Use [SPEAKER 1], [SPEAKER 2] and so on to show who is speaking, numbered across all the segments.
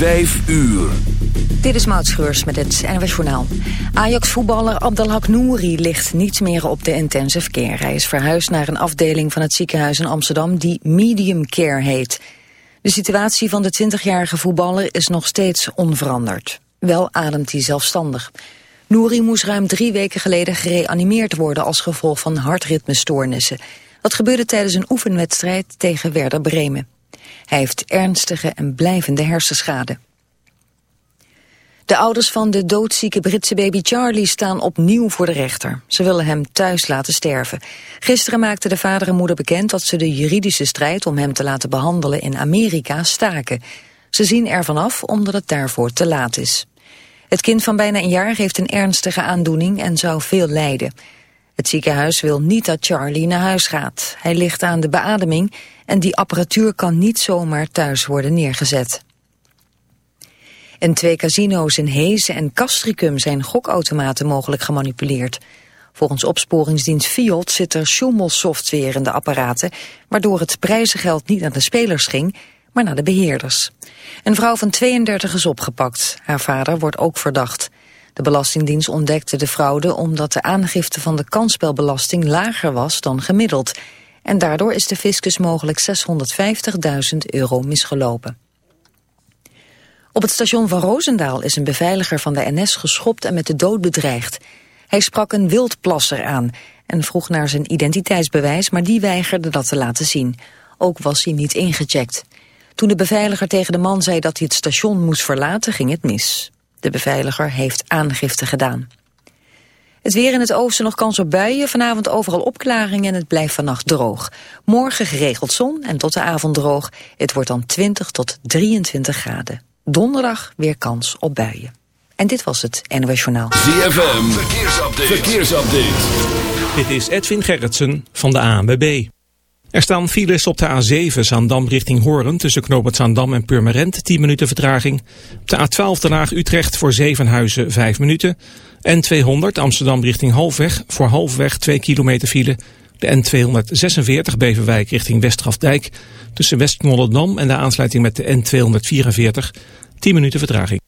[SPEAKER 1] Vijf uur.
[SPEAKER 2] Dit is Maud Schreurs met het NWS Journaal. Ajax-voetballer Abdelhak Nouri ligt niet meer op de intensive care. Hij is verhuisd naar een afdeling van het ziekenhuis in Amsterdam die medium care heet. De situatie van de 20-jarige voetballer is nog steeds onveranderd. Wel ademt hij zelfstandig. Nouri moest ruim drie weken geleden gereanimeerd worden als gevolg van hartritmestoornissen. Dat gebeurde tijdens een oefenwedstrijd tegen Werder Bremen. Hij heeft ernstige en blijvende hersenschade. De ouders van de doodzieke Britse baby Charlie staan opnieuw voor de rechter. Ze willen hem thuis laten sterven. Gisteren maakten de vader en moeder bekend dat ze de juridische strijd om hem te laten behandelen in Amerika staken. Ze zien ervan af omdat het daarvoor te laat is. Het kind van bijna een jaar heeft een ernstige aandoening en zou veel lijden. Het ziekenhuis wil niet dat Charlie naar huis gaat. Hij ligt aan de beademing en die apparatuur kan niet zomaar thuis worden neergezet. In twee casino's in Hezen en Castricum zijn gokautomaten mogelijk gemanipuleerd. Volgens opsporingsdienst Fiat zit er schommelsoftware in de apparaten... waardoor het prijzengeld niet naar de spelers ging, maar naar de beheerders. Een vrouw van 32 is opgepakt. Haar vader wordt ook verdacht. De Belastingdienst ontdekte de fraude omdat de aangifte van de kansspelbelasting lager was dan gemiddeld. En daardoor is de fiscus mogelijk 650.000 euro misgelopen. Op het station van Roosendaal is een beveiliger van de NS geschopt en met de dood bedreigd. Hij sprak een wildplasser aan en vroeg naar zijn identiteitsbewijs, maar die weigerde dat te laten zien. Ook was hij niet ingecheckt. Toen de beveiliger tegen de man zei dat hij het station moest verlaten, ging het mis. De beveiliger heeft aangifte gedaan. Het weer in het oosten nog kans op buien. Vanavond overal opklaringen en het blijft vannacht droog. Morgen geregeld zon en tot de avond droog. Het wordt dan 20 tot 23 graden. Donderdag weer kans op buien. En dit was het NOS Journaal.
[SPEAKER 1] ZFM, verkeersupdate. verkeersupdate.
[SPEAKER 3] Dit is Edwin Gerritsen van de ANWB. Er staan files op de A7 Zaandam richting Hoorn tussen Knoopend Zaandam en Purmerend 10 minuten vertraging. Op de A12 Den Haag Utrecht voor Zevenhuizen 5 minuten. N200 Amsterdam richting Halfweg voor Halfweg 2 kilometer file. De N246 Beverwijk richting Westgrafdijk tussen Westmollendam en de aansluiting met de N244 10 minuten vertraging.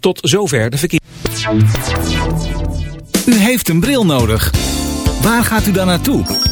[SPEAKER 3] Tot zover de verkeer.
[SPEAKER 4] U heeft een bril nodig. Waar gaat u dan naartoe?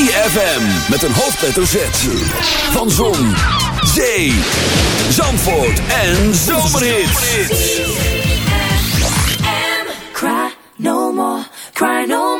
[SPEAKER 1] ZFM met een hoofdletter Z. Van Zon, Zee, Zandvoort en Zomerhits.
[SPEAKER 5] Cry no more, cry no more.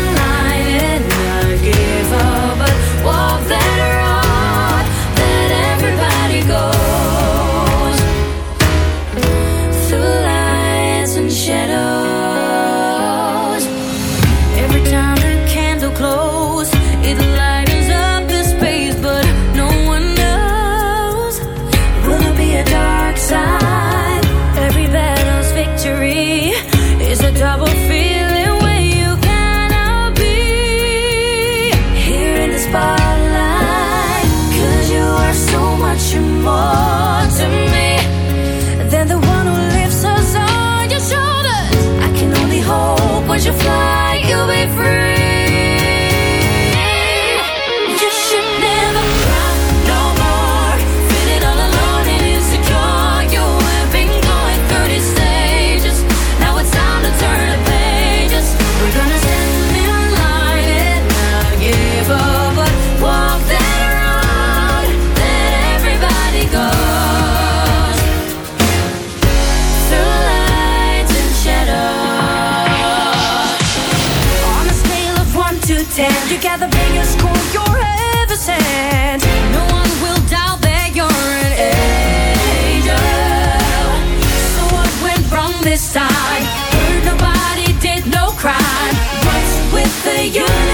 [SPEAKER 5] you.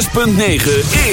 [SPEAKER 1] 106.9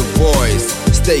[SPEAKER 5] your
[SPEAKER 6] voice.
[SPEAKER 7] Stay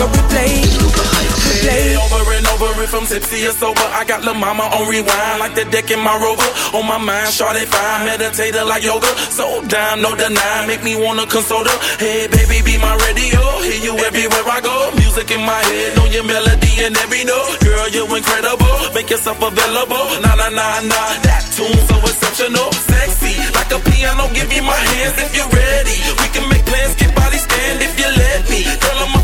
[SPEAKER 5] on
[SPEAKER 8] replay, replay.
[SPEAKER 9] Over and over, if I'm tipsy or sober, I got La Mama on rewind, like the deck in my rover. On my mind, Shawty fine, meditator like yoga. So down, no deny, make me wanna console her. Hey, baby, be my radio, hear you everywhere I go. Music in my head, know your melody and every note. Girl, you incredible, make yourself available. Nah, nah, nah, nah, that tune so exceptional, sexy, like a piano. Give me my hands if you're ready. We can make plans, get body stand if you let me. Girl, I'm a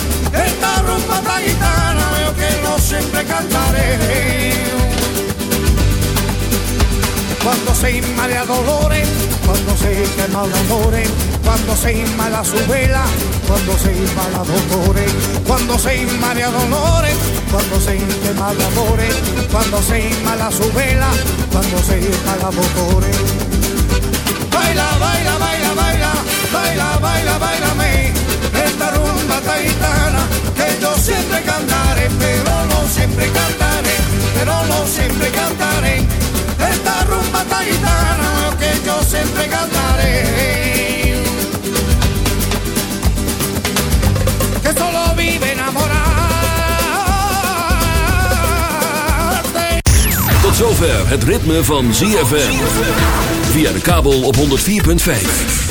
[SPEAKER 10] Esta rumba yo que no siempre cantaré. Cuando se inmala dolores, cuando se quema el amores, cuando se inmala su vela, cuando se inmala dolores, cuando se inmala dolores, cuando se quema el amores, cuando se inmala su vela, cuando se inmala dolores. Baila, baila, baila, baila, baila, baila, bailame, esta rumba taitana que yo siempre cantaré, pero no siempre cantaré, pero no siempre cantaré. Esta rumba taitana que yo siempre cantaré. Que solo vive enamorado.
[SPEAKER 11] Tot zover het ritme van ZFM. Via de kabel op 104.5.